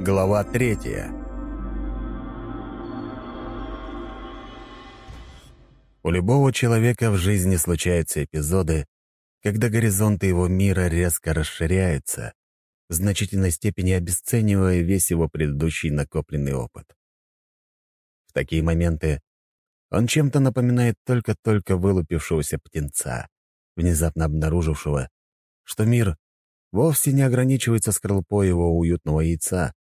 Глава третья У любого человека в жизни случаются эпизоды, когда горизонты его мира резко расширяются, в значительной степени обесценивая весь его предыдущий накопленный опыт. В такие моменты он чем-то напоминает только-только вылупившегося птенца, внезапно обнаружившего, что мир вовсе не ограничивается скорлупой его уютного яйца,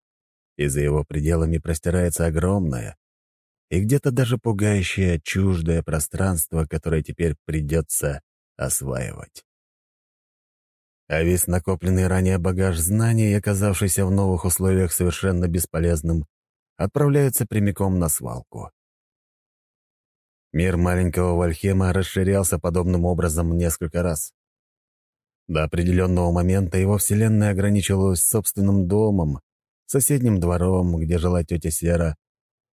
и за его пределами простирается огромное и где-то даже пугающее чуждое пространство, которое теперь придется осваивать. А весь накопленный ранее багаж знаний, оказавшийся в новых условиях совершенно бесполезным, отправляется прямиком на свалку. Мир маленького Вальхема расширялся подобным образом несколько раз. До определенного момента его вселенная ограничивалась собственным домом, соседним двором, где жила тетя Сера,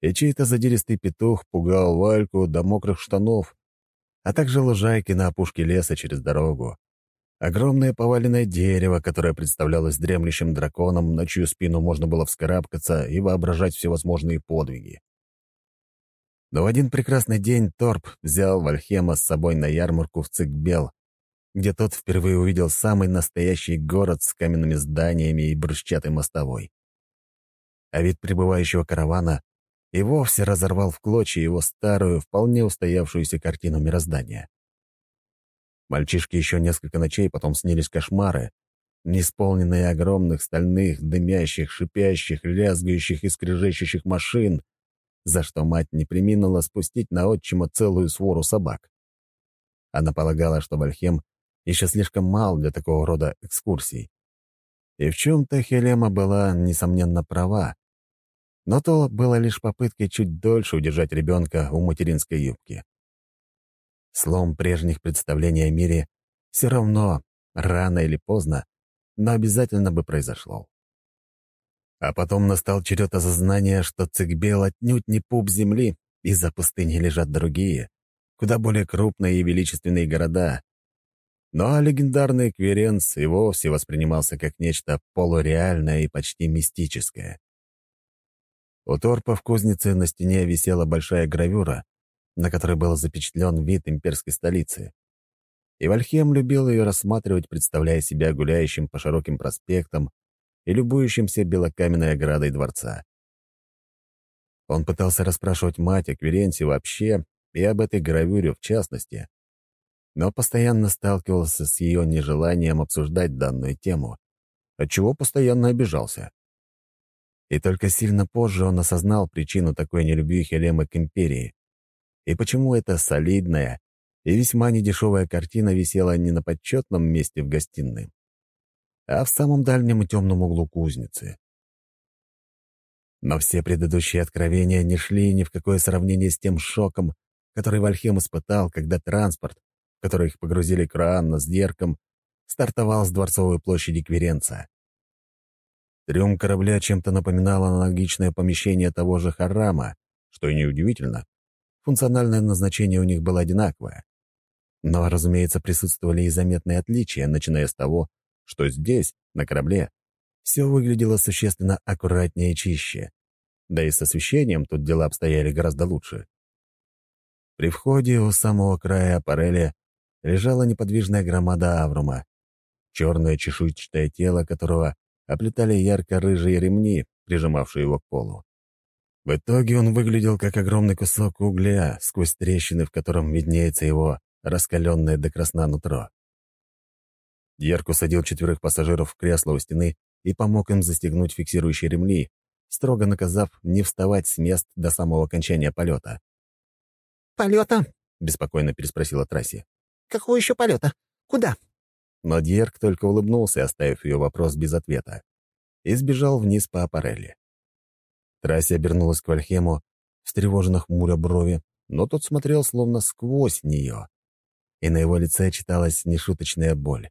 и чей-то задиристый петух пугал Вальку до мокрых штанов, а также лужайки на опушке леса через дорогу. Огромное поваленное дерево, которое представлялось дремлющим драконом, на чью спину можно было вскарабкаться и воображать всевозможные подвиги. Но в один прекрасный день Торп взял Вальхема с собой на ярмарку в Цикбел, где тот впервые увидел самый настоящий город с каменными зданиями и брусчатой мостовой. А вид прибывающего каравана и вовсе разорвал в клочья его старую, вполне устоявшуюся картину мироздания. Мальчишке еще несколько ночей потом снились кошмары, неисполненные огромных стальных, дымящих, шипящих, лязгающих и скрежещущих машин, за что мать не приминула спустить на отчима целую свору собак. Она полагала, что Вальхем еще слишком мал для такого рода экскурсий. И в чем-то Хелема была, несомненно, права. Но то было лишь попыткой чуть дольше удержать ребенка у материнской юбки. Слом прежних представлений о мире все равно, рано или поздно, но обязательно бы произошло. А потом настал черед осознания, что Цикбел отнюдь не пуп земли, и за пустыней лежат другие, куда более крупные и величественные города. Но легендарный Кверенс и вовсе воспринимался как нечто полуреальное и почти мистическое. У торпа в кузнице на стене висела большая гравюра, на которой был запечатлен вид имперской столицы. И Вальхем любил ее рассматривать, представляя себя гуляющим по широким проспектам и любующимся белокаменной оградой дворца. Он пытался расспрашивать мать о Кверенте вообще и об этой гравюре в частности, но постоянно сталкивался с ее нежеланием обсуждать данную тему, отчего постоянно обижался. И только сильно позже он осознал причину такой нелюбви Хелемы к империи и почему эта солидная и весьма недешевая картина висела не на почетном месте в гостиной, а в самом дальнем и темном углу кузницы. Но все предыдущие откровения не шли ни в какое сравнение с тем шоком, который Вальхем испытал, когда транспорт, в который их погрузили Круанна с Дерком, стартовал с дворцовой площади Кверенца. Трюм корабля чем-то напоминал аналогичное помещение того же Харама, что и неудивительно, Функциональное назначение у них было одинаковое. Но, разумеется, присутствовали и заметные отличия, начиная с того, что здесь, на корабле, все выглядело существенно аккуратнее и чище. Да и с освещением тут дела обстояли гораздо лучше. При входе у самого края аппареля лежала неподвижная громада Аврума, черное чешуйчатое тело которого оплетали ярко-рыжие ремни, прижимавшие его к полу. В итоге он выглядел как огромный кусок угля, сквозь трещины, в котором виднеется его раскаленное до красна нутро. Дьерк усадил четверых пассажиров в кресло у стены и помог им застегнуть фиксирующие ремни, строго наказав не вставать с мест до самого окончания полета. «Полета?» — беспокойно переспросила Трасси. «Какого еще полета? Куда?» Но Дьерк только улыбнулся, оставив ее вопрос без ответа, и сбежал вниз по аппарели. Трасси обернулась к Вальхему, встревоженно хмуря брови, но тот смотрел словно сквозь нее, и на его лице читалась нешуточная боль.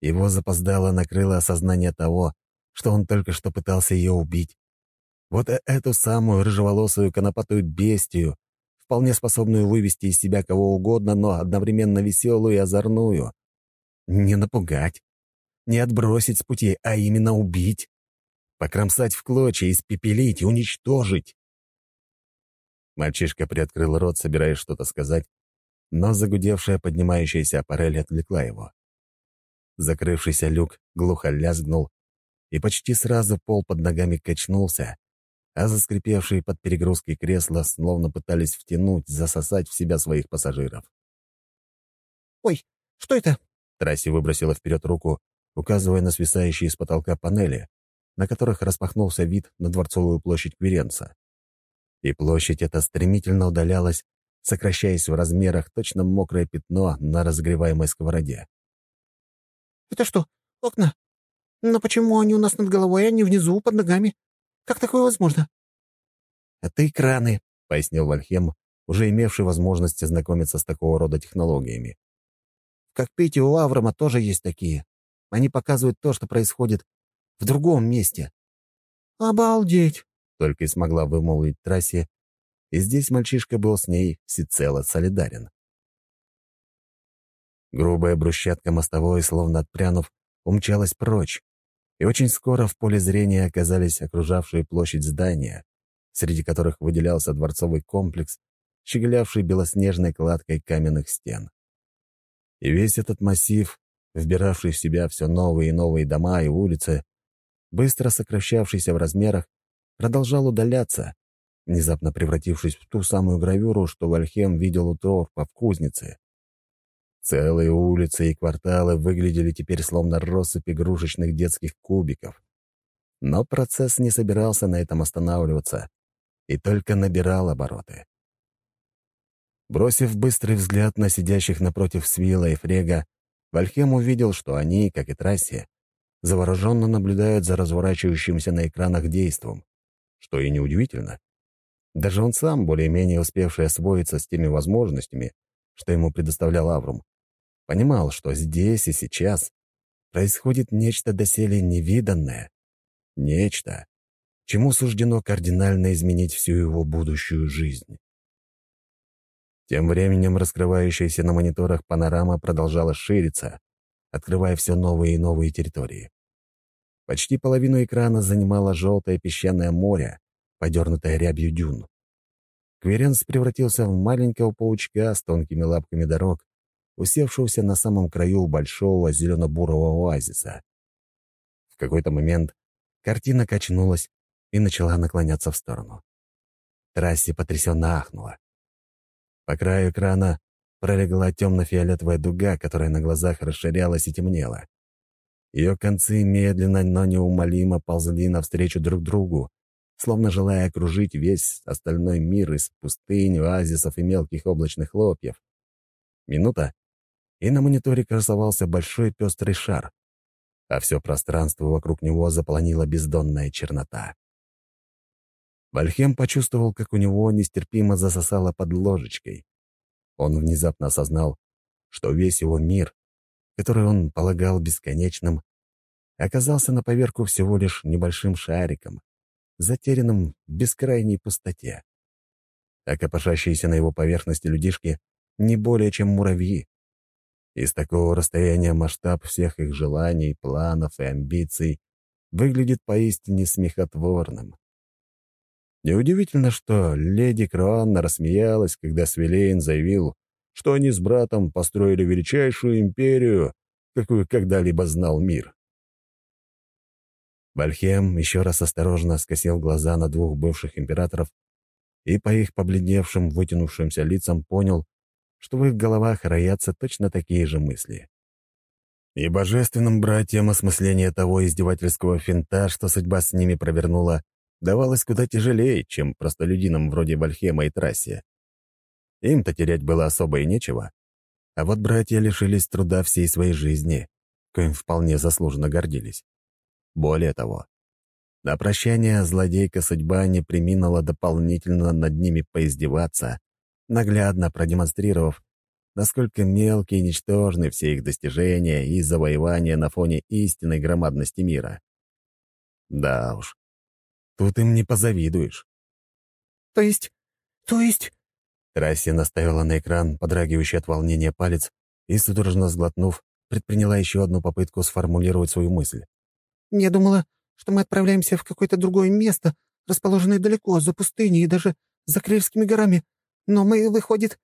Его запоздало накрыло осознание того, что он только что пытался ее убить. Вот э, эту самую рыжеволосую конопатую бестию, вполне способную вывести из себя кого угодно, но одновременно веселую и озорную. Не напугать, не отбросить с пути, а именно убить. покромсать в клочья, испепелить и уничтожить. Мальчишка приоткрыл рот, собираясь что-то сказать, но загудевшая поднимающаяся аппарель отвлекла его. Закрывшийся люк глухо лязгнул, и почти сразу пол под ногами качнулся, а заскрипевшие под перегрузкой кресла словно пытались втянуть, засосать в себя своих пассажиров. «Ой, что это?» Трасси выбросила вперед руку, указывая на свисающие с потолка панели, на которых распахнулся вид на Дворцовую площадь Кверенца. И площадь эта стремительно удалялась, сокращаясь в размерах точно мокрое пятно на разогреваемой сковороде. «Это что, окна? Но почему они у нас над головой, а не внизу, под ногами? Как такое возможно?» «Это экраны», — пояснил Вальхем, уже имевший возможность ознакомиться с такого рода технологиями. «В кокпите у Аврома тоже есть такие. Они показывают то, что происходит в другом месте». «Обалдеть!» — только и смогла вымолвить трассе, и здесь мальчишка был с ней всецело солидарен. Грубая брусчатка мостовой, словно отпрянув, умчалась прочь, и очень скоро в поле зрения оказались окружавшие площадь здания, среди которых выделялся дворцовый комплекс, щеголявший белоснежной кладкой каменных стен. И весь этот массив, вбиравший в себя все новые и новые дома и улицы, быстро сокращавшийся в размерах, продолжал удаляться, внезапно превратившись в ту самую гравюру, что Вальхем видел у Торфа в кузнице. Целые улицы и кварталы выглядели теперь словно россыпь игрушечных детских кубиков. Но процесс не собирался на этом останавливаться и только набирал обороты. Бросив быстрый взгляд на сидящих напротив Свила и Фрега, Вальхем увидел, что они, как и Трассе, завороженно наблюдают за разворачивающимся на экранах действом, что и неудивительно. Даже он сам, более-менее успевший освоиться с теми возможностями, что ему предоставлял Аврум, понимал, что здесь и сейчас происходит нечто доселе невиданное, нечто, чему суждено кардинально изменить всю его будущую жизнь. Тем временем раскрывающаяся на мониторах панорама продолжала шириться, открывая все новые и новые территории. Почти половину экрана занимало желтое песчаное море, подернутое рябью дюн. Кверенс превратился в маленького паучка с тонкими лапками дорог, усевшегося на самом краю большого зелено-бурого оазиса. В какой-то момент картина качнулась и начала наклоняться в сторону. Трасси потрясенно ахнула. По краю экрана пролегла темно-фиолетовая дуга, которая на глазах расширялась и темнела. Ее концы медленно, но неумолимо ползли навстречу друг другу, словно желая окружить весь остальной мир из пустынь, оазисов и мелких облачных хлопьев. Минута, и на мониторе красовался большой пестрый шар, а все пространство вокруг него заполонила бездонная чернота. Вальхем почувствовал, как у него нестерпимо засосало под ложечкой. Он внезапно осознал, что весь его мир, который он полагал бесконечным, оказался на поверку всего лишь небольшим шариком, затерянным в бескрайней пустоте. А копошащиеся на его поверхности людишки не более чем муравьи. Из такого расстояния масштаб всех их желаний, планов и амбиций выглядит поистине смехотворным. Неудивительно, что леди Кроанна рассмеялась, когда Свилейн заявил, что они с братом построили величайшую империю, какую когда-либо знал мир. Вальхем еще раз осторожно скосил глаза на двух бывших императоров и по их побледневшим, вытянувшимся лицам понял, что в их головах роятся точно такие же мысли. И божественным братьям осмысление того издевательского финта, что судьба с ними провернула, давалось куда тяжелее, чем простолюдинам вроде Вальхема и Трассе. Им-то терять было особо и нечего. А вот братья лишились труда всей своей жизни, коим вполне заслуженно гордились. Более того, на прощание злодейка судьба не приминула дополнительно над ними поиздеваться, наглядно продемонстрировав, насколько мелкие и ничтожны все их достижения и завоевания на фоне истинной громадности мира. Да уж, тут им не позавидуешь. «То есть... то есть...» Трасси наставила на экран подрагивающий от волнения палец и, судорожно сглотнув, предприняла еще одну попытку сформулировать свою мысль. «Я думала, что мы отправляемся в какое-то другое место, расположенное далеко, за пустыней и даже за Крыльскими горами. Но мы, выходит...»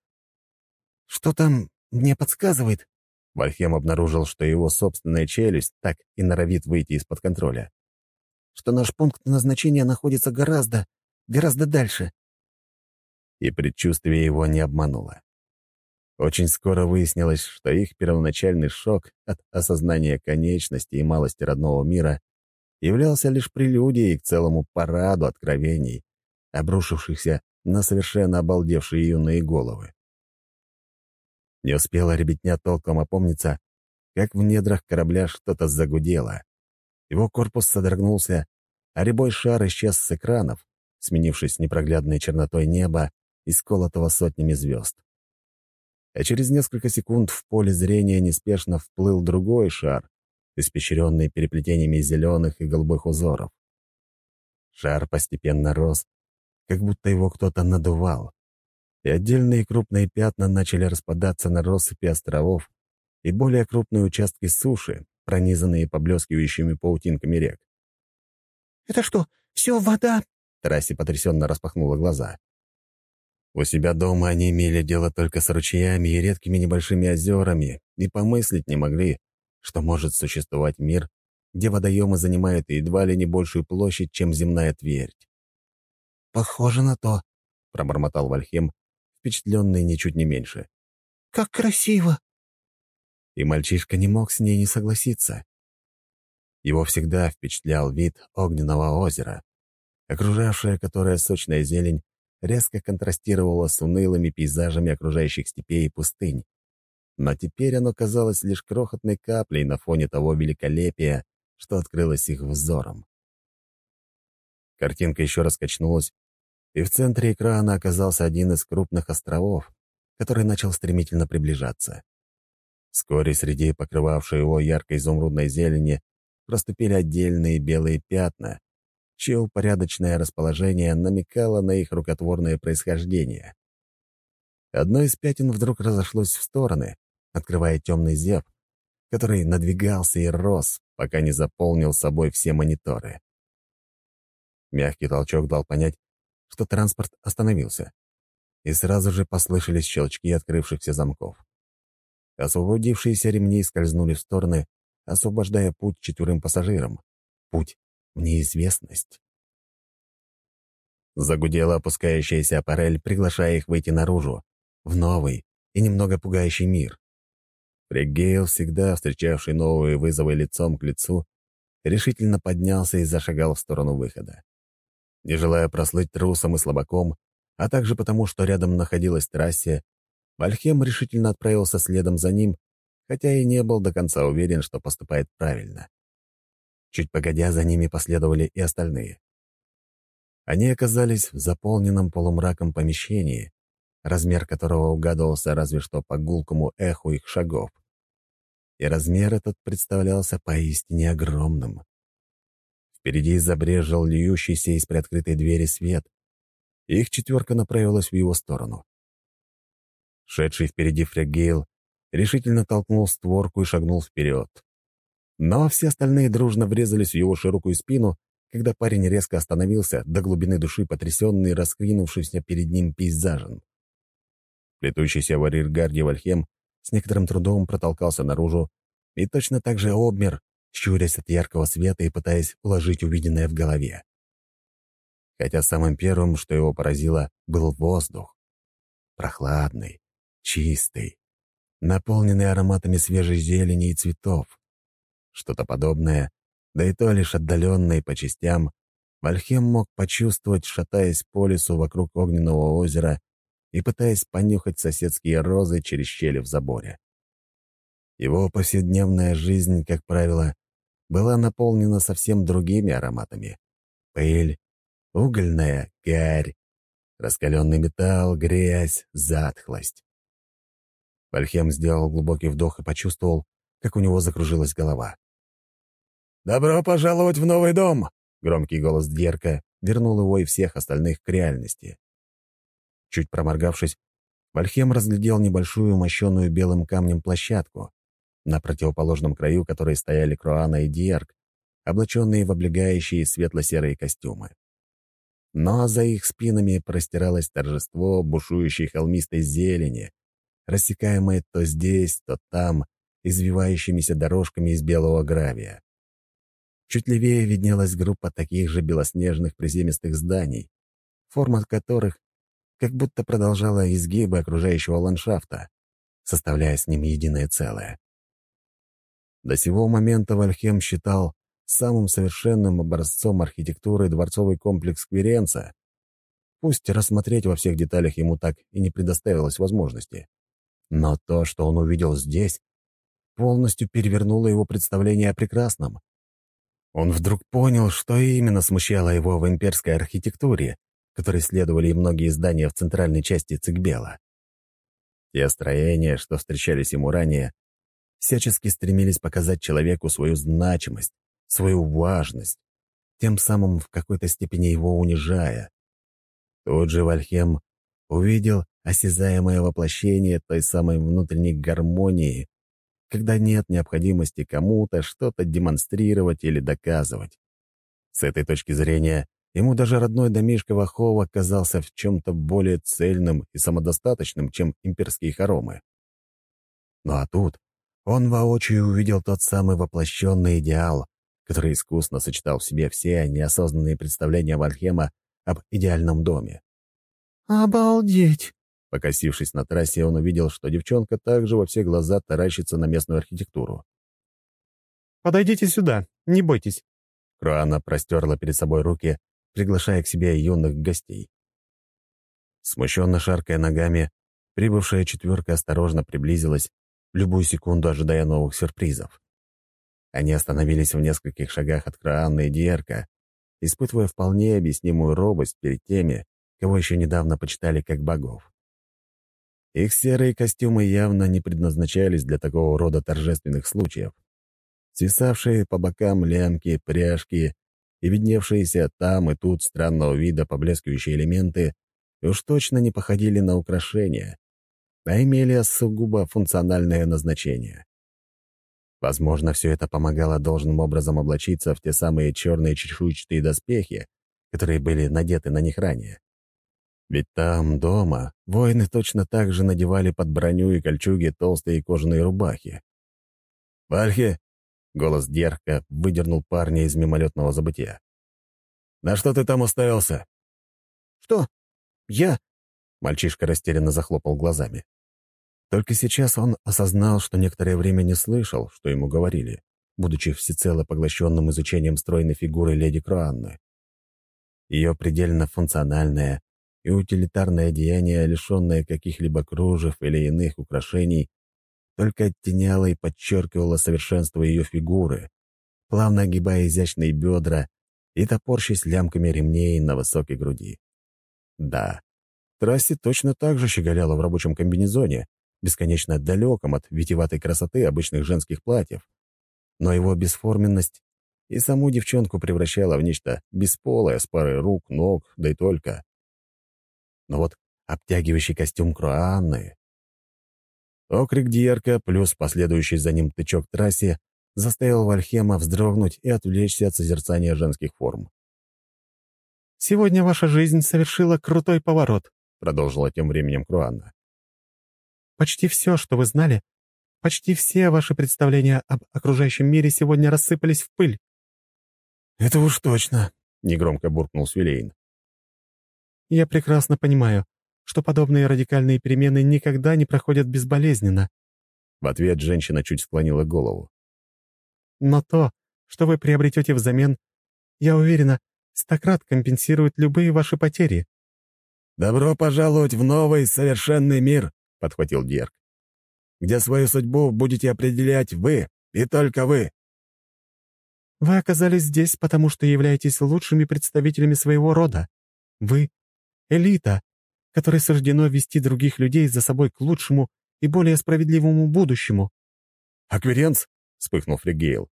«Что там мне подсказывает?» Вальхем обнаружил, что его собственная челюсть так и норовит выйти из-под контроля. «Что наш пункт назначения находится гораздо, гораздо дальше». И предчувствие его не обмануло. Очень скоро выяснилось, что их первоначальный шок от осознания конечности и малости родного мира являлся лишь прелюдией к целому параду откровений, обрушившихся на совершенно обалдевшие юные головы. Не успела ребятня толком опомниться, как в недрах корабля что-то загудело. Его корпус содрогнулся, а рябой шар исчез с экранов, сменившись непроглядной чернотой неба и сколотого сотнями звезд. А через несколько секунд в поле зрения неспешно вплыл другой шар, испещренный переплетениями зеленых и голубых узоров. Шар постепенно рос, как будто его кто-то надувал, и отдельные крупные пятна начали распадаться на россыпи островов и более крупные участки суши, пронизанные поблескивающими паутинками рек. «Это что, все вода?» Трасси потрясенно распахнула глаза. У себя дома они имели дело только с ручьями и редкими небольшими озерами и помыслить не могли, что может существовать мир, где водоемы занимают едва ли не большую площадь, чем земная твердь. «Похоже на то», — пробормотал Вальхем, впечатленный ничуть не меньше. «Как красиво!» И мальчишка не мог с ней не согласиться. Его всегда впечатлял вид огненного озера, окружавшая которое сочная зелень резко контрастировала с унылыми пейзажами окружающих степей и пустынь. Но теперь оно казалось лишь крохотной каплей на фоне того великолепия, что открылось их взором. Картинка еще раз качнулась, и в центре экрана оказался один из крупных островов, который начал стремительно приближаться. Вскоре среди покрывавшей его яркой изумрудной зелени проступили отдельные белые пятна, чье упорядоченное расположение намекало на их рукотворное происхождение. Одно из пятен вдруг разошлось в стороны, открывая темный зев, который надвигался и рос, пока не заполнил собой все мониторы. Мягкий толчок дал понять, что транспорт остановился, и сразу же послышались щелчки открывшихся замков. Освободившиеся ремни скользнули в стороны, освобождая путь четверым пассажирам. Путь в неизвестность. Загудела опускающаяся аппарель, приглашая их выйти наружу, в новый и немного пугающий мир. Фригейл, всегда встречавший новые вызовы лицом к лицу, решительно поднялся и зашагал в сторону выхода. Не желая прослыть трусом и слабаком, а также потому, что рядом находилась трассе, Вальхем решительно отправился следом за ним, хотя и не был до конца уверен, что поступает правильно. Чуть погодя, за ними последовали и остальные. Они оказались в заполненном полумраком помещении, размер которого угадывался разве что по гулкому эху их шагов. И размер этот представлялся поистине огромным. Впереди забрежил льющийся из приоткрытой двери свет. Их четверка направилась в его сторону. Шедший впереди Фрегейл решительно толкнул створку и шагнул вперед. Но все остальные дружно врезались в его широкую спину, когда парень резко остановился, до глубины души потрясенный раскринувшимся перед ним пейзажем. Плетущийся в арьергарде Вальхем с некоторым трудом протолкался наружу и точно так же обмер, щурясь от яркого света и пытаясь уложить увиденное в голове. Хотя самым первым, что его поразило, был воздух. Прохладный, чистый, наполненный ароматами свежей зелени и цветов. Что-то подобное, да и то лишь отдаленное по частям, Вальхем мог почувствовать, шатаясь по лесу вокруг огненного озера и пытаясь понюхать соседские розы через щели в заборе. Его повседневная жизнь, как правило, была наполнена совсем другими ароматами. Пыль, угольная гарь, раскаленный металл, грязь, затхлость. Вальхем сделал глубокий вдох и почувствовал, как у него закружилась голова. «Добро пожаловать в новый дом!» — громкий голос Дьерка вернул его и всех остальных к реальности. Чуть проморгавшись, Вальхем разглядел небольшую мощенную белым камнем площадку, на противоположном краю которой стояли Круана и Диерк, облаченные в облегающие светло-серые костюмы. Но за их спинами простиралось торжество бушующей холмистой зелени, рассекаемое то здесь, то там, извивающимися дорожками из белого гравия. Чуть левее виднелась группа таких же белоснежных приземистых зданий, форма которых как будто продолжала изгибы окружающего ландшафта, составляя с ним единое целое. До сего момента Вальхем считал самым совершенным образцом архитектуры дворцовый комплекс Кверенца. Пусть рассмотреть во всех деталях ему так и не предоставилось возможности. Но то, что он увидел здесь, полностью перевернуло его представление о прекрасном. Он вдруг понял, что именно смущало его в имперской архитектуре, которой следовали и многие здания в центральной части Цикбела. Те строения, что встречались ему ранее, всячески стремились показать человеку свою значимость, свою важность, тем самым в какой-то степени его унижая. Тут же Вальхем увидел осязаемое воплощение той самой внутренней гармонии, когда нет необходимости кому-то что-то демонстрировать или доказывать. С этой точки зрения ему даже родной домишко Вахова казался в чем-то более цельным и самодостаточным, чем имперские хоромы. Ну а тут он воочию увидел тот самый воплощенный идеал, который искусно сочетал в себе все неосознанные представления Вальхема об идеальном доме. «Обалдеть!» Покосившись на трассе, он увидел, что девчонка также во все глаза таращится на местную архитектуру. «Подойдите сюда, не бойтесь». Круана простерла перед собой руки, приглашая к себе юных гостей. Смущенно шаркая ногами, прибывшая четверка осторожно приблизилась, любую секунду ожидая новых сюрпризов. Они остановились в нескольких шагах от Краанны и Диерка, испытывая вполне объяснимую робость перед теми, кого еще недавно почитали как богов. Их серые костюмы явно не предназначались для такого рода торжественных случаев. Свисавшие по бокам лямки, пряжки и видневшиеся там и тут странного вида поблескивающие элементы уж точно не походили на украшения, а имели сугубо функциональное назначение. Возможно, все это помогало должным образом облачиться в те самые черные чешуйчатые доспехи, которые были надеты на них ранее. Ведь там, дома, воины точно так же надевали под броню и кольчуги толстые кожаные рубахи. «Вальхи!» — голос Дерка выдернул парня из мимолетного забытия. «На что ты там уставился?» «Что? Я?» Мальчишка растерянно захлопал глазами. Только сейчас он осознал, что некоторое время не слышал, что ему говорили, будучи всецело поглощенным изучением стройной фигуры леди Круанны. Ее предельно функциональное и утилитарное деяние, лишенное каких-либо кружев или иных украшений, только оттеняло и подчеркивало совершенство ее фигуры, плавно огибая изящные бедра и топорщись лямками ремней на высокой груди. Да, Трасси точно так же щеголяла в рабочем комбинезоне, бесконечно далеком от витиватой красоты обычных женских платьев. Но его бесформенность и саму девчонку превращала в нечто бесполое с парой рук, ног, да и только. Но вот обтягивающий костюм Круанны... Окрик Диерка плюс последующий за ним тычок трассе заставил Вальхема вздрогнуть и отвлечься от созерцания женских форм. «Сегодня ваша жизнь совершила крутой поворот», — продолжила тем временем Круанна. «Почти все, что вы знали, почти все ваши представления об окружающем мире сегодня рассыпались в пыль». «Это уж точно», — негромко буркнул Свилейн. «Я прекрасно понимаю, что подобные радикальные перемены никогда не проходят безболезненно». В ответ женщина чуть склонила голову. «Но то, что вы приобретете взамен, я уверена, стократ компенсирует любые ваши потери». «Добро пожаловать в новый совершенный мир», — подхватил Дерг, «где свою судьбу будете определять вы и только вы». «Вы оказались здесь, потому что являетесь лучшими представителями своего рода. Вы — элита, которой суждено вести других людей за собой к лучшему и более справедливому будущему». «Акверенц?» — вспыхнул Фригейл.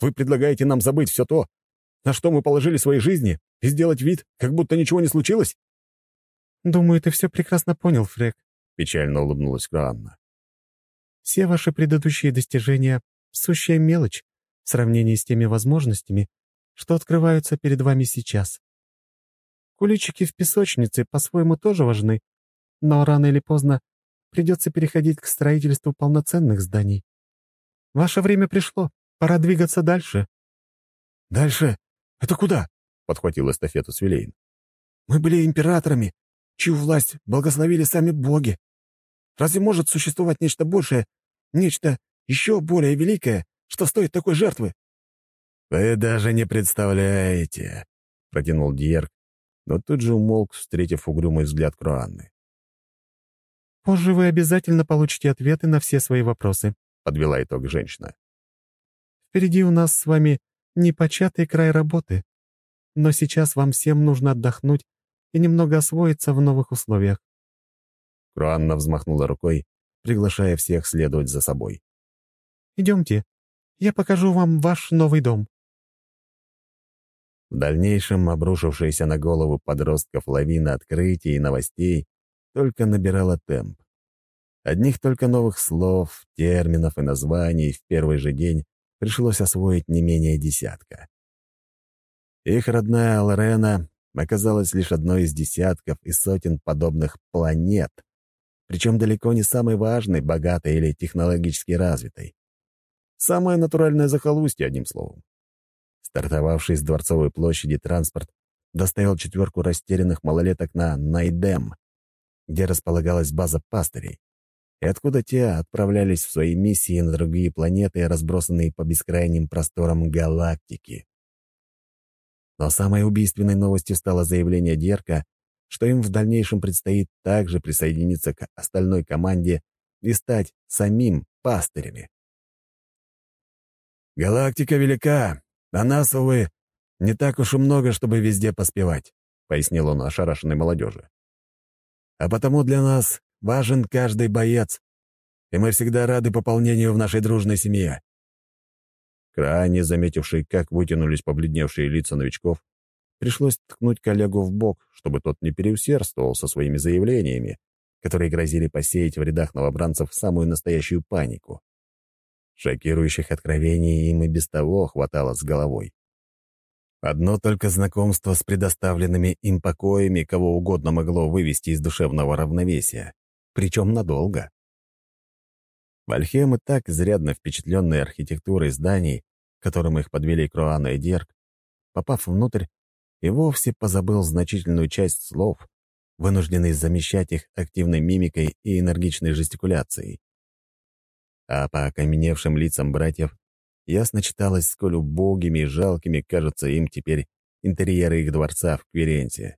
«Вы предлагаете нам забыть все то, на что мы положили свои жизни, и сделать вид, как будто ничего не случилось?» «Думаю, ты все прекрасно понял, Фрек», — печально улыбнулась Кроанна. «Все ваши предыдущие достижения — сущая мелочь в сравнении с теми возможностями, что открываются перед вами сейчас. Куличики в песочнице по-своему тоже важны, но рано или поздно придется переходить к строительству полноценных зданий. Ваше время пришло, пора двигаться дальше». «Дальше? Это куда?» — подхватил эстафету Свилейн. «Мы были императорами, чью власть благословили сами боги. Разве может существовать нечто большее, нечто еще более великое, что стоит такой жертвы?» «Вы даже не представляете», — протянул Диерк, но тут же умолк, встретив угрюмый взгляд Круанны. «Позже вы обязательно получите ответы на все свои вопросы», — подвела итог женщина. «Впереди у нас с вами непочатый край работы, но сейчас вам всем нужно отдохнуть и немного освоиться в новых условиях». Круанна взмахнула рукой, приглашая всех следовать за собой. «Идемте, я покажу вам ваш новый дом». В дальнейшем обрушившаяся на голову подростков лавина открытий и новостей только набирала темп. Одних только новых слов, терминов и названий в первый же день пришлось освоить не менее десятка. Их родная Лорена оказалась лишь одной из десятков и сотен подобных планет, причем далеко не самой важной, богатой или технологически развитой. Самое натуральное захолустье, одним словом. Стартовавший с Дворцовой площади транспорт доставил четверку растерянных малолеток на Найдем, где располагалась база пастырей, и откуда те отправлялись в свои миссии на другие планеты, разбросанные по бескрайним просторам галактики. Но самой убийственной новостью стало заявление Дерка, что им в дальнейшем предстоит также присоединиться к остальной команде и стать самим пастырями. «Галактика велика, а нас, увы, не так уж и много, чтобы везде поспевать», — пояснил он ошарашенной молодежи. «А потому для нас важен каждый боец, и мы всегда рады пополнению в нашей дружной семье». Крайне заметивший, как вытянулись побледневшие лица новичков, пришлось ткнуть коллегу в бок, чтобы тот не переусердствовал со своими заявлениями, которые грозили посеять в рядах новобранцев самую настоящую панику. Шокирующих откровений им и без того хватало с головой. Одно только знакомство с предоставленными им покоями кого угодно могло вывести из душевного равновесия, причем надолго. Вальхем и так изрядно впечатленный архитектурой зданий, которым их подвели Круана и Дерк, попав внутрь, и вовсе позабыл значительную часть слов, вынужденный замещать их активной мимикой и энергичной жестикуляцией а по окаменевшим лицам братьев ясно читалось, сколь убогими и жалкими кажутся им теперь интерьеры их дворца в Кверенте.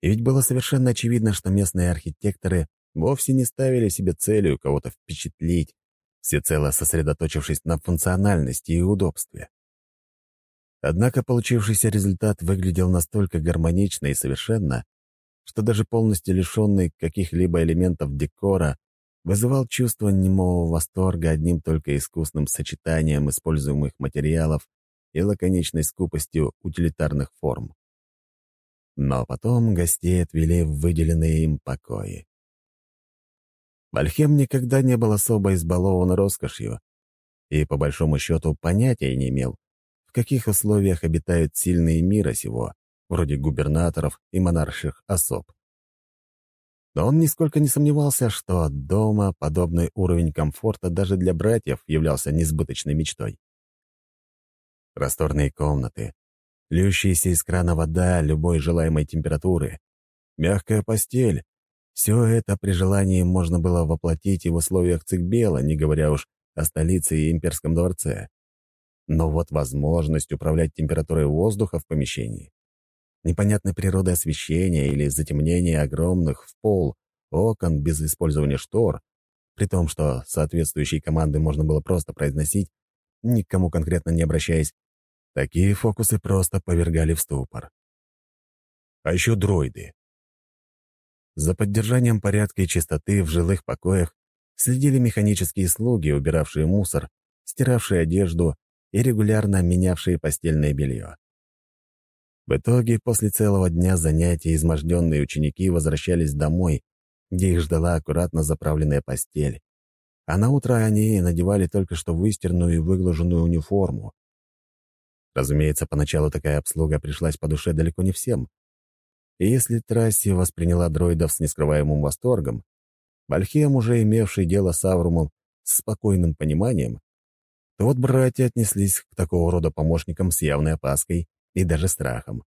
И ведь было совершенно очевидно, что местные архитекторы вовсе не ставили себе целью кого-то впечатлить, всецело сосредоточившись на функциональности и удобстве. Однако получившийся результат выглядел настолько гармонично и совершенно, что даже полностью лишенный каких-либо элементов декора вызывал чувство немого восторга одним только искусным сочетанием используемых материалов и лаконичной скупостью утилитарных форм. Но потом гостей отвели в выделенные им покои. Вальхем никогда не был особо избалован роскошью и, по большому счету, понятия не имел, в каких условиях обитают сильные мира сего, вроде губернаторов и монарших особ. Но он нисколько не сомневался, что дома подобный уровень комфорта даже для братьев являлся несбыточной мечтой. Просторные комнаты, льющаяся из крана вода любой желаемой температуры, мягкая постель — все это при желании можно было воплотить и в условиях Цикбела, не говоря уж о столице и имперском дворце. Но вот возможность управлять температурой воздуха в помещении непонятной природы освещения или затемнения огромных в пол окон без использования штор, при том, что соответствующие команды можно было просто произносить, никому конкретно не обращаясь, такие фокусы просто повергали в ступор. А еще дроиды. За поддержанием порядка и чистоты в жилых покоях следили механические слуги, убиравшие мусор, стиравшие одежду и регулярно менявшие постельное белье. В итоге, после целого дня занятий, изможденные ученики возвращались домой, где их ждала аккуратно заправленная постель, а на утро они надевали только что выстиранную и выглаженную униформу. Разумеется, поначалу такая обслуга пришлась по душе далеко не всем. И если Трасси восприняла дроидов с нескрываемым восторгом, Вальхем, уже имевший дело с Аврумом с спокойным пониманием, то вот братья отнеслись к такого рода помощникам с явной опаской и даже страхом.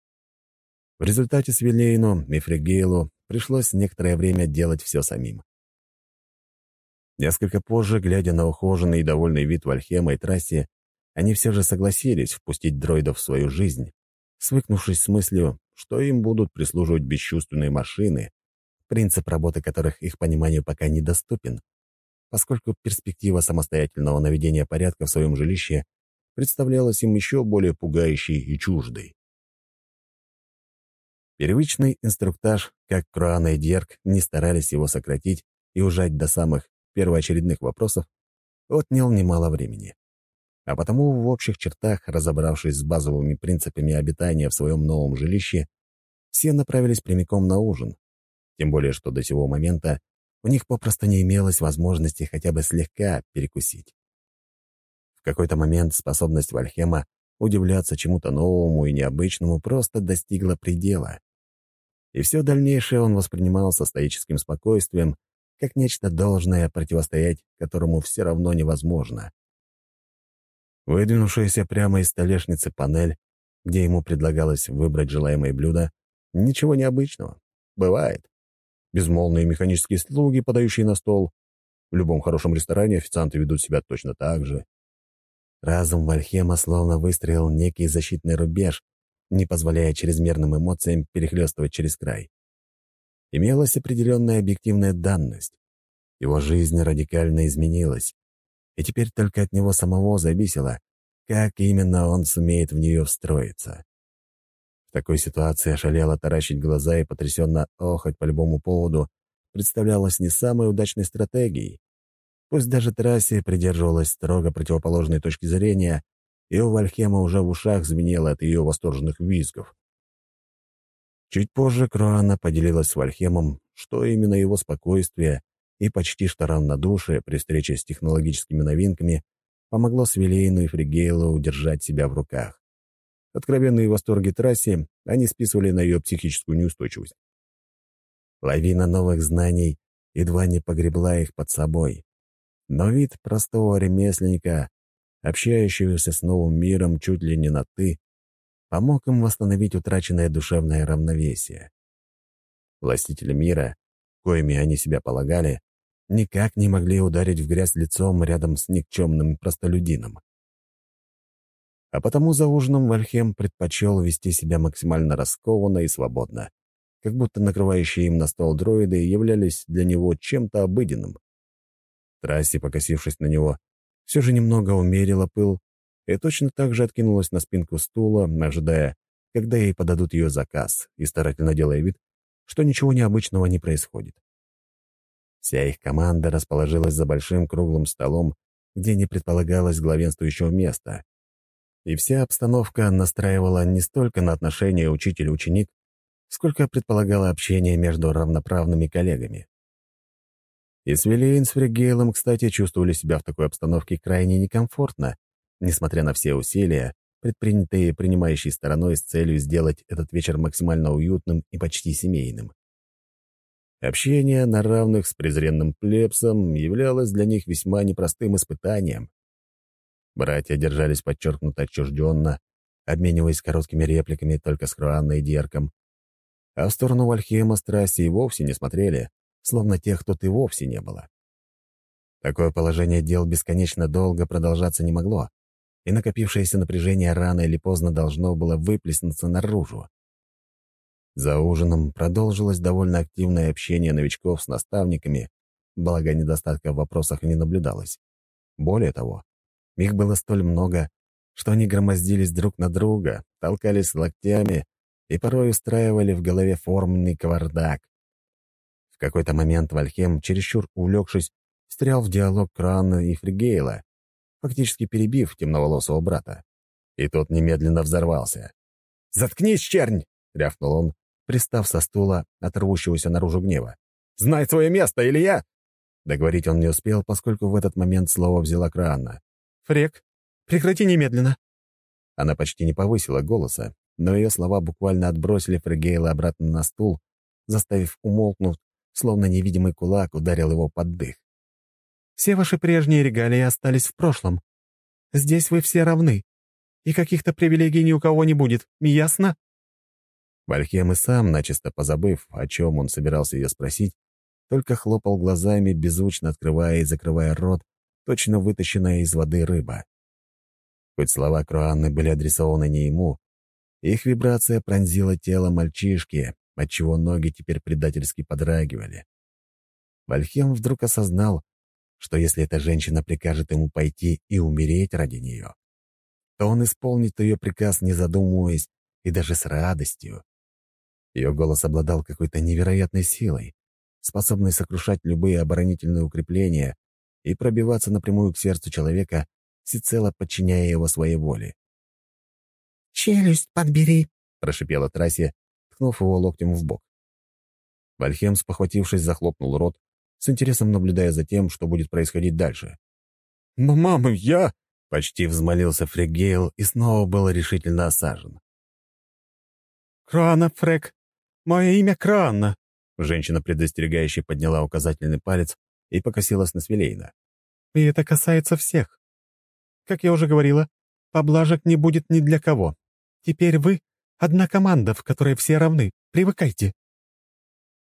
В результате Свилейну и Фригейлу пришлось некоторое время делать все самим. Несколько позже, глядя на ухоженный и довольный вид Вальхема и Трасси, они все же согласились впустить дроидов в свою жизнь, свыкнувшись с мыслью, что им будут прислуживать бесчувственные машины, принцип работы которых их пониманию пока недоступен, поскольку перспектива самостоятельного наведения порядка в своем жилище представлялась им еще более пугающей и чуждой. Первичный инструктаж, как Круана и Дьерк не старались его сократить и ужать до самых первоочередных вопросов, отнял немало времени. А потому, в общих чертах, разобравшись с базовыми принципами обитания в своем новом жилище, все направились прямиком на ужин. Тем более, что до сего момента у них попросту не имелось возможности хотя бы слегка перекусить. В какой-то момент способность Вальхема удивляться чему-то новому и необычному просто достигла предела. И все дальнейшее он воспринимал со стоическим спокойствием, как нечто должное противостоять, которому все равно невозможно. Выдвинувшаяся прямо из столешницы панель, где ему предлагалось выбрать желаемое блюдо, ничего необычного. Бывает. Безмолвные механические слуги, подающие на стол. В любом хорошем ресторане официанты ведут себя точно так же. Разум Вальхема словно выстроил некий защитный рубеж, не позволяя чрезмерным эмоциям перехлестывать через край. Имелась определенная объективная данность. Его жизнь радикально изменилась, и теперь только от него самого зависело, как именно он сумеет в нее встроиться. В такой ситуации ошалело таращить глаза и потрясенно охоть по любому поводу представлялось не самой удачной стратегией. Пусть даже трассе придерживалась строго противоположной точки зрения, и у Вальхема уже в ушах звенело от ее восторженных визгов. Чуть позже Круана поделилась с Вальхемом, что именно его спокойствие и почти что равнодушие при встрече с технологическими новинками помогло Свилейну и Фригейлу удержать себя в руках. Откровенные восторги трассе они списывали на ее психическую неустойчивость. Лавина новых знаний едва не погребла их под собой. Но вид простого ремесленника, общающегося с новым миром чуть ли не на «ты», помог им восстановить утраченное душевное равновесие. Властители мира, коими они себя полагали, никак не могли ударить в грязь лицом рядом с никчемным простолюдином. А потому за ужином Вальхем предпочел вести себя максимально раскованно и свободно, как будто накрывающие им на стол дроиды являлись для него чем-то обыденным. Трасси, покосившись на него, все же немного умерила пыл и точно так же откинулась на спинку стула, ожидая, когда ей подадут ее заказ, и старательно делая вид, что ничего необычного не происходит. Вся их команда расположилась за большим круглым столом, где не предполагалось главенствующего места. И вся обстановка настраивала не столько на отношения учитель-ученик, сколько предполагала общение между равноправными коллегами. И Свилейн с Фригейлом, кстати, чувствовали себя в такой обстановке крайне некомфортно, несмотря на все усилия, предпринятые принимающей стороной с целью сделать этот вечер максимально уютным и почти семейным. Общение на равных с презренным плебсом являлось для них весьма непростым испытанием. Братья держались подчеркнуто отчужденно, обмениваясь короткими репликами только с Хруанной и Дерком. А в сторону Вальхема страсти и вовсе не смотрели, словно тех тут и вовсе не было. Такое положение дел бесконечно долго продолжаться не могло, и накопившееся напряжение рано или поздно должно было выплеснуться наружу. За ужином продолжилось довольно активное общение новичков с наставниками, благо недостатка в вопросах не наблюдалось. Более того, их было столь много, что они громоздились друг на друга, толкались локтями и порой устраивали в голове форменный кавардак. В какой-то момент Вальхем, чересчур увлекшись, встрял в диалог Крана и Фригейла, фактически перебив темноволосого брата. И тот немедленно взорвался. «Заткнись, чернь!» — рявкнул он, пристав со стула от рвущегося наружу гнева. «Знай свое место, или я...» Договорить он не успел, поскольку в этот момент слово взяла Краанна. «Фрек, прекрати немедленно!» Она почти не повысила голоса, но ее слова буквально отбросили Фрегейла обратно на стул, заставив умолкнуть, словно невидимый кулак ударил его под дых. «Все ваши прежние регалии остались в прошлом. Здесь вы все равны, и каких-то привилегий ни у кого не будет, ясно?» Вальхем и сам, начисто позабыв, о чем он собирался ее спросить, только хлопал глазами, беззвучно открывая и закрывая рот, точно вытащенная из воды рыба. Хоть слова Круанны были адресованы не ему, их вибрация пронзила тело мальчишки, отчего ноги теперь предательски подрагивали. Вальхем вдруг осознал, что если эта женщина прикажет ему пойти и умереть ради нее, то он исполнит ее приказ, не задумываясь, и даже с радостью. Ее голос обладал какой-то невероятной силой, способной сокрушать любые оборонительные укрепления и пробиваться напрямую к сердцу человека, всецело подчиняя его своей воле. «Челюсть подбери», — прошипела Трасия, ткнув его локтем в бок. Вальхем, спохватившись, захлопнул рот, с интересом наблюдая за тем, что будет происходить дальше. «Но, мама, я...» — почти взмолился Фрегейл и снова был решительно осажен. «Крана, Фрек! Мое имя Крана!» Женщина предостерегающе подняла указательный палец и покосилась на Свилейна. «И это касается всех. Как я уже говорила, поблажек не будет ни для кого. Теперь вы — одна команда, в которой все равны. Привыкайте».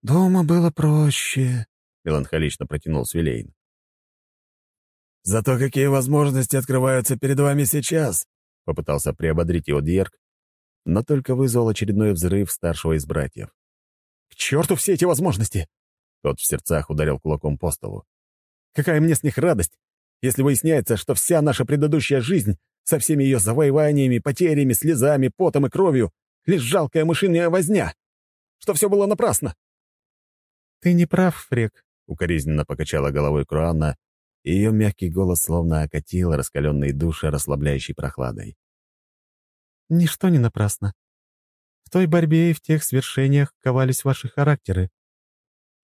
«Дома было проще», — меланхолично протянул Свилейн. «Зато какие возможности открываются перед вами сейчас!» — попытался приободрить его Дьерк, но только вызвал очередной взрыв старшего из братьев. «К черту все эти возможности!» Тот в сердцах ударил кулаком по столу. «Какая мне с них радость, если выясняется, что вся наша предыдущая жизнь со всеми ее завоеваниями, потерями, слезами, потом и кровью — лишь жалкая мышиная возня, что все было напрасно!» «Ты не прав, Фрек», — укоризненно покачала головой Круанна, и ее мягкий голос словно окатил раскаленные души расслабляющей прохладой. «Ничто не напрасно. В той борьбе и в тех свершениях ковались ваши характеры.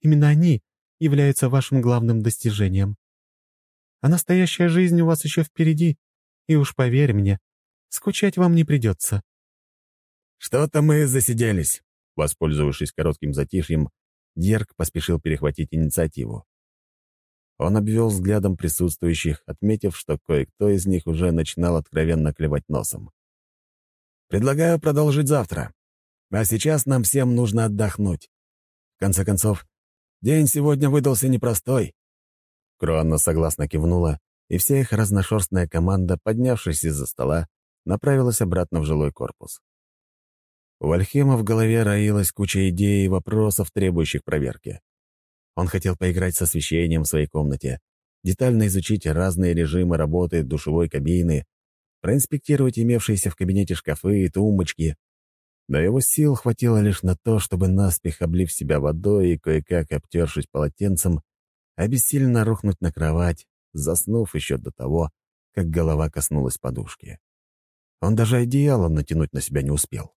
Именно они являются вашим главным достижением. А настоящая жизнь у вас еще впереди, и уж поверь мне, скучать вам не придется». «Что-то мы засиделись», — воспользовавшись коротким затишьем, Дерг поспешил перехватить инициативу. Он обвел взглядом присутствующих, отметив, что кое-кто из них уже начинал откровенно клевать носом. «Предлагаю продолжить завтра. А сейчас нам всем нужно отдохнуть. В конце концов, день сегодня выдался непростой». Круанна согласно кивнула, и вся их разношерстная команда, поднявшись из-за стола, направилась обратно в жилой корпус. У Вальхема в голове роилась куча идей и вопросов, требующих проверки. Он хотел поиграть с освещением в своей комнате, детально изучить разные режимы работы душевой кабины, проинспектировать имевшиеся в кабинете шкафы и тумбочки, но его сил хватило лишь на то, чтобы наспех облив себя водой и кое-как обтершись полотенцем, обессиленно рухнуть на кровать, заснув еще до того, как голова коснулась подушки. Он даже одеяло натянуть на себя не успел.